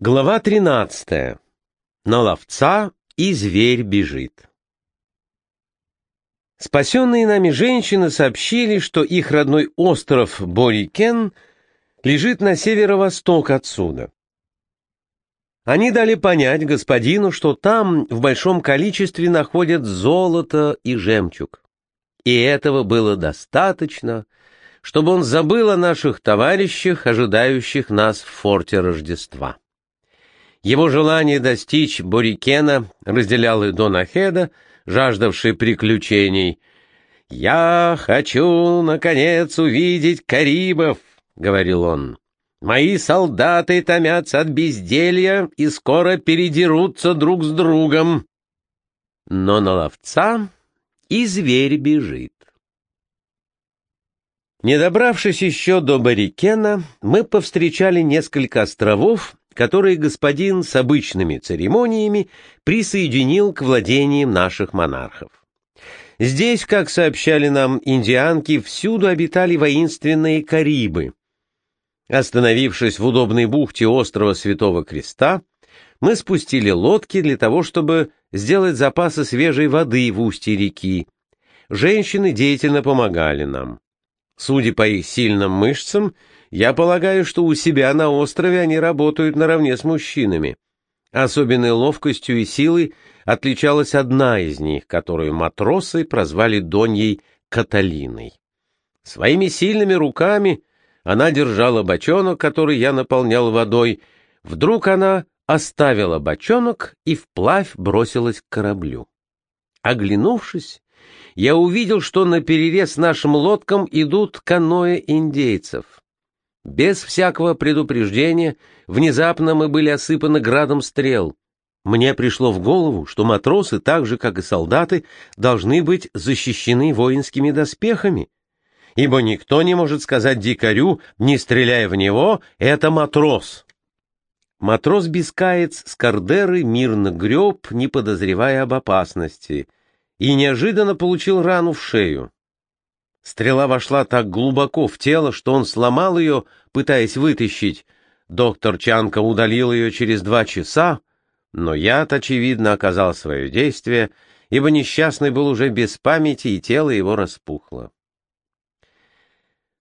Глава 13. На ловца и зверь бежит. Спасенные нами женщины сообщили, что их родной остров Борикен лежит на северо-восток отсюда. Они дали понять господину, что там в большом количестве находят золото и жемчуг. И этого было достаточно, чтобы он забыл о наших товарищах, ожидающих нас в форте Рождества. Его желание достичь Борикена разделял и Дон Ахеда, жаждавший приключений. «Я хочу, наконец, увидеть Карибов», — говорил он. «Мои солдаты томятся от безделья и скоро передерутся друг с другом». Но на ловца и зверь бежит. Не добравшись еще до Барикена, мы повстречали несколько островов, которые господин с обычными церемониями присоединил к владениям наших монархов. Здесь, как сообщали нам индианки, всюду обитали воинственные карибы. Остановившись в удобной бухте острова Святого Креста, мы спустили лодки для того, чтобы сделать запасы свежей воды в устье реки. Женщины деятельно помогали нам. Судя по их сильным мышцам, я полагаю, что у себя на острове они работают наравне с мужчинами. Особенной ловкостью и силой отличалась одна из них, которую матросы прозвали Доньей Каталиной. Своими сильными руками она держала бочонок, который я наполнял водой. Вдруг она оставила бочонок и вплавь бросилась к кораблю. Оглянувшись, я увидел, что на перерез нашим лодкам идут каноэ индейцев. Без всякого предупреждения внезапно мы были осыпаны градом стрел. Мне пришло в голову, что матросы, так же, как и солдаты, должны быть защищены воинскими доспехами, ибо никто не может сказать дикарю, не стреляя в него, это матрос. Матрос-бескаец с Кардеры мирно греб, не подозревая об опасности, и неожиданно получил рану в шею. Стрела вошла так глубоко в тело, что он сломал ее, пытаясь вытащить. Доктор Чанка удалил ее через два часа, но яд, очевидно, оказал свое действие, ибо несчастный был уже без памяти, и тело его распухло.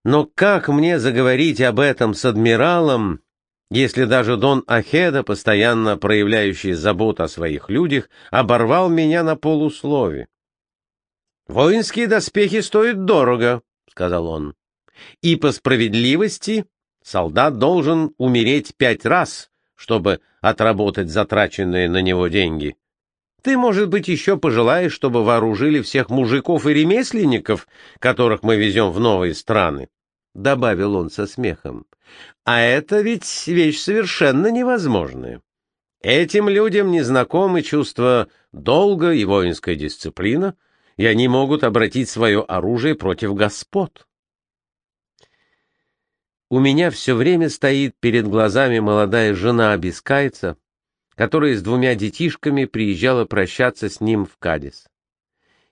Но как мне заговорить об этом с адмиралом, если даже Дон Ахеда, постоянно проявляющий заботу о своих людях, оборвал меня на полуслове? «Воинские доспехи стоят дорого», — сказал он. «И по справедливости солдат должен умереть пять раз, чтобы отработать затраченные на него деньги. Ты, может быть, еще пожелаешь, чтобы вооружили всех мужиков и ремесленников, которых мы везем в новые страны?» — добавил он со смехом. «А это ведь вещь совершенно невозможная. Этим людям незнакомы чувства долга и воинская дисциплина, и они могут обратить свое оружие против господ. У меня все время стоит перед глазами молодая жена Абискайца, которая с двумя детишками приезжала прощаться с ним в Кадис.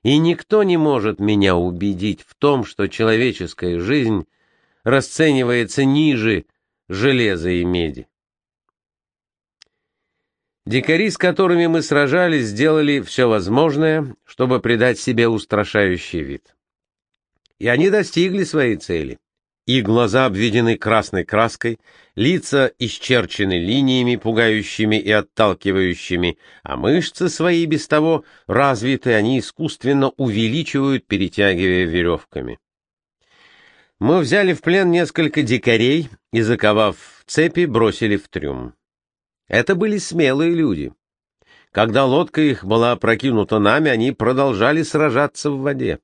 И никто не может меня убедить в том, что человеческая жизнь расценивается ниже железа и меди. Дикари, с которыми мы сражались, сделали все возможное, чтобы придать себе устрашающий вид. И они достигли своей цели. Их глаза обведены красной краской, лица исчерчены линиями, пугающими и отталкивающими, а мышцы свои без того развитые они искусственно увеличивают, перетягивая веревками. Мы взяли в плен несколько дикарей и, заковав в цепи, бросили в трюм. Это были смелые люди. Когда лодка их была прокинута нами, они продолжали сражаться в воде.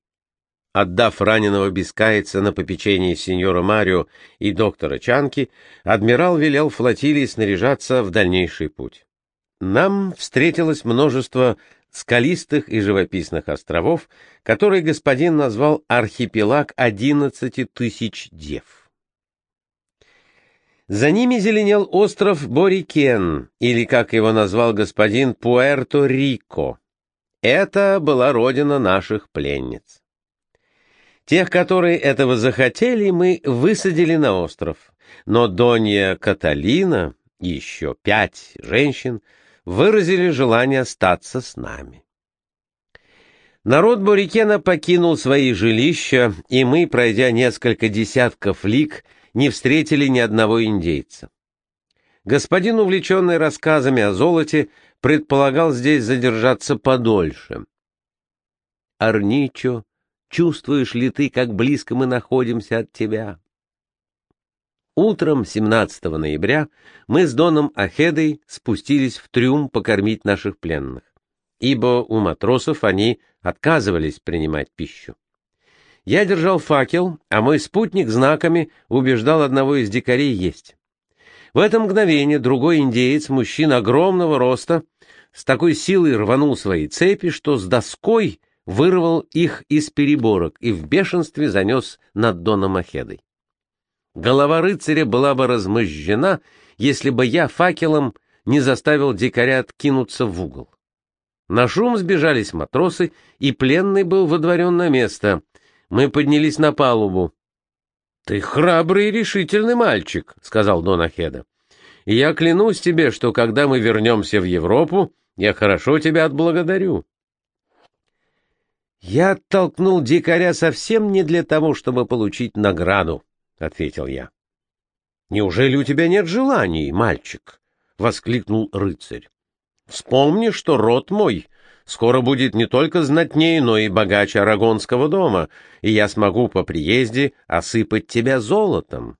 Отдав раненого бескайца на попечение сеньора Марио и доктора Чанки, адмирал велел флотилии снаряжаться в дальнейший путь. Нам встретилось множество скалистых и живописных островов, которые господин назвал архипелаг одиннадцати тысяч дев. За ними зеленел остров Борикен, или, как его назвал господин, Пуэрто-Рико. Это была родина наших пленниц. Тех, которые этого захотели, мы высадили на остров, но Донья Каталина Еще пять женщин выразили желание остаться с нами. Народ Бурикена покинул свои жилища, и мы, пройдя несколько десятков лиг, не встретили ни одного индейца. Господин, увлеченный рассказами о золоте, предполагал здесь задержаться подольше. «Арничо, чувствуешь ли ты, как близко мы находимся от тебя?» Утром 17 ноября мы с Доном Ахедой спустились в трюм покормить наших пленных, ибо у матросов они отказывались принимать пищу. Я держал факел, а мой спутник знаками убеждал одного из дикарей есть. В это мгновение другой индеец, мужчина огромного роста, с такой силой рванул свои цепи, что с доской вырвал их из переборок и в бешенстве занес над Доном Ахедой. Голова рыцаря была бы размозжена, если бы я факелом не заставил дикаря откинуться в угол. На шум сбежались матросы, и пленный был водворен на место. Мы поднялись на палубу. — Ты храбрый и решительный мальчик, — сказал Дон Ахеда. — И я клянусь тебе, что когда мы вернемся в Европу, я хорошо тебя отблагодарю. — Я оттолкнул дикаря совсем не для того, чтобы получить награду, — ответил я. — Неужели у тебя нет желаний, мальчик? — воскликнул рыцарь. — Вспомни, что род мой скоро будет не только знатнее, но и богаче Арагонского дома, и я смогу по приезде осыпать тебя золотом.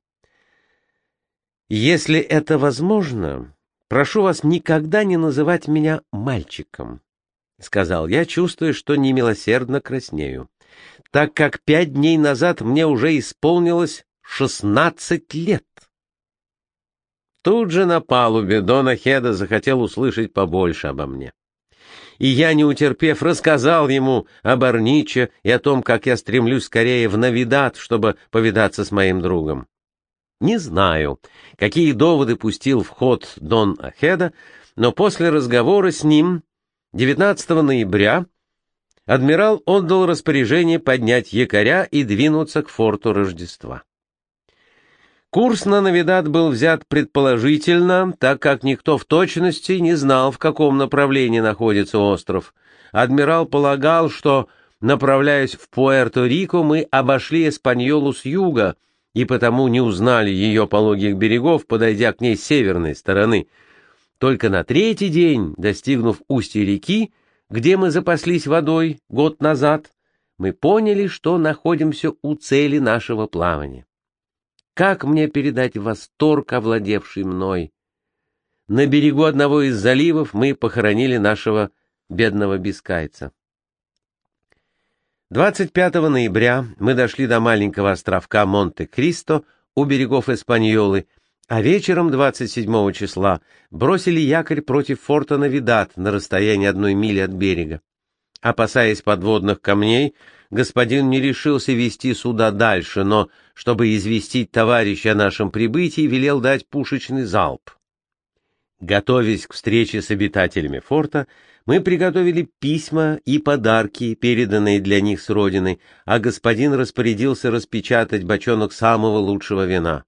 Если это возможно, прошу вас никогда не называть меня мальчиком, — сказал я, чувствуя, что немилосердно краснею, так как пять дней назад мне уже исполнилось шестнадцать лет. Тут же на палубе Дона Хеда захотел услышать побольше обо мне и я, не утерпев, рассказал ему об Арниче и о том, как я стремлюсь скорее в Навидат, чтобы повидаться с моим другом. Не знаю, какие доводы пустил в ход Дон Ахеда, но после разговора с ним 19 ноября адмирал отдал распоряжение поднять якоря и двинуться к форту Рождества. Курс на Навидат был взят предположительно, так как никто в точности не знал, в каком направлении находится остров. Адмирал полагал, что, направляясь в Пуэрто-Рико, мы обошли Эспаньолу с юга и потому не узнали ее пологих берегов, подойдя к ней с северной стороны. Только на третий день, достигнув устья реки, где мы запаслись водой год назад, мы поняли, что находимся у цели нашего плавания. Как мне передать восторг, овладевший мной? На берегу одного из заливов мы похоронили нашего бедного бескайца. 25 ноября мы дошли до маленького островка Монте-Кристо у берегов Испаньолы, а вечером 27 числа бросили якорь против форта Навидат на расстоянии одной мили от берега. Опасаясь подводных камней, господин не решился вести суда дальше, но, чтобы известить товарища о нашем прибытии, велел дать пушечный залп. Готовясь к встрече с обитателями форта, мы приготовили письма и подарки, переданные для них с родины, а господин распорядился распечатать бочонок самого лучшего вина.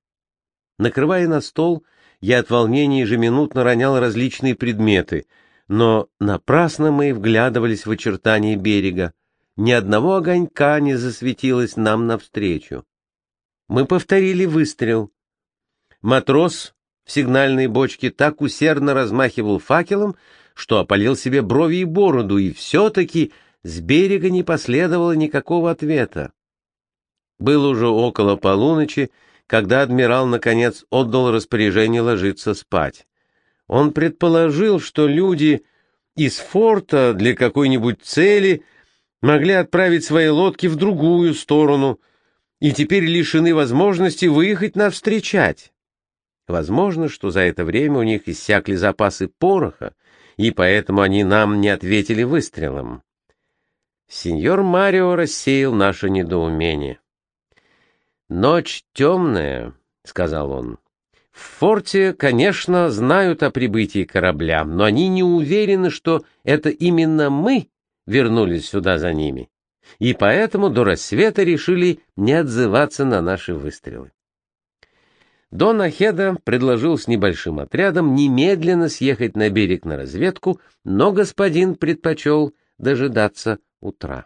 Накрывая на стол, я от волнения ежеминутно ронял различные предметы, но напрасно мы вглядывались в очертания берега, ни одного огонька не засветилось нам навстречу. Мы повторили выстрел. Матрос в сигнальной бочке так усердно размахивал факелом, что опалил себе брови и бороду, и все-таки с берега не последовало никакого ответа. Было уже около полуночи, когда адмирал, наконец, отдал распоряжение ложиться спать. Он предположил, что люди из форта для какой-нибудь цели могли отправить свои лодки в другую сторону и теперь лишены возможности выехать нас встречать. Возможно, что за это время у них иссякли запасы пороха, и поэтому они нам не ответили выстрелом. Сеньор Марио рассеял наше недоумение. «Ночь темная», — сказал он. «В форте, конечно, знают о прибытии корабля, но они не уверены, что это именно мы вернулись сюда за ними, и поэтому до рассвета решили не отзываться на наши выстрелы. Дон Ахеда предложил с небольшим отрядом немедленно съехать на берег на разведку, но господин предпочел дожидаться утра.